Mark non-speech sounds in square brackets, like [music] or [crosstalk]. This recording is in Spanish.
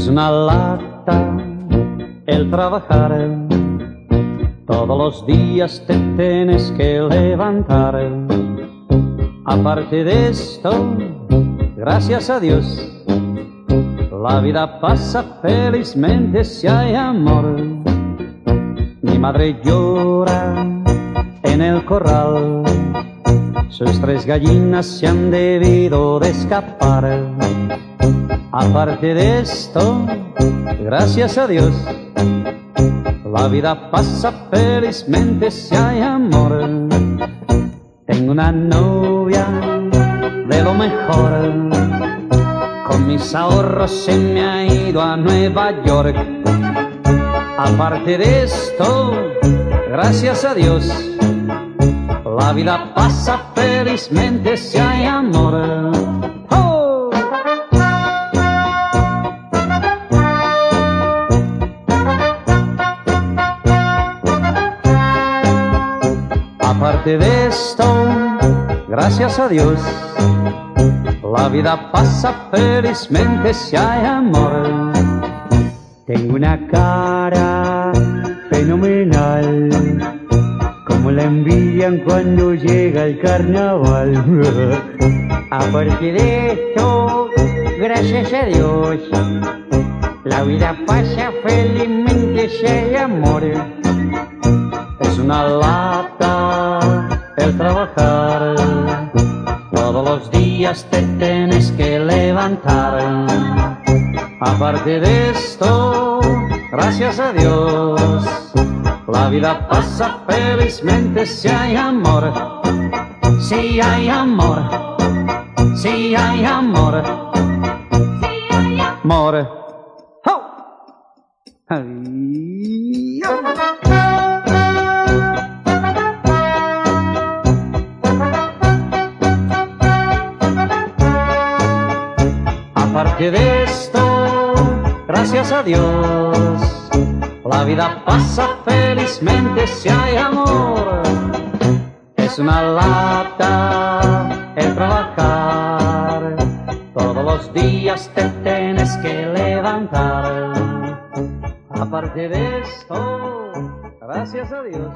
Es una lata el trabajar. Todos los días te tienes que levantar. Aparte de esto, gracias a Dios, la vida pasa felizmente si hay amor. Mi madre llora en el corral, sus tres gallinas se han debido de escapar. Aparte de esto, gracias a Dios, la vida pasa felizmente si hay amor. Tengo una novia de lo mejor, con mis ahorros se me ha ido a Nueva York. Aparte de esto, gracias a Dios, la vida pasa felizmente si hay amor. Aparte de esto, gracias a Dios, la vida pasa felizmente si hay amor. Tengo una cara fenomenal, como la envidian cuando llega el carnaval. [laughs] Aparte de esto, gracias a Dios, la vida pasa felizmente si hay amor. Es una el trabajar, todos los días te tienes que levantar. Aparte de esto, gracias a Dios, la vida pasa felizmente si hay amor, si hay amor, si hay amor, amor. ¡Oh! Aparte de esto, gracias a Dios, la vida pasa felizmente si hay amor. Es una lata el trabajar, todos los días te tienes que levantar. Aparte de esto, gracias a Dios,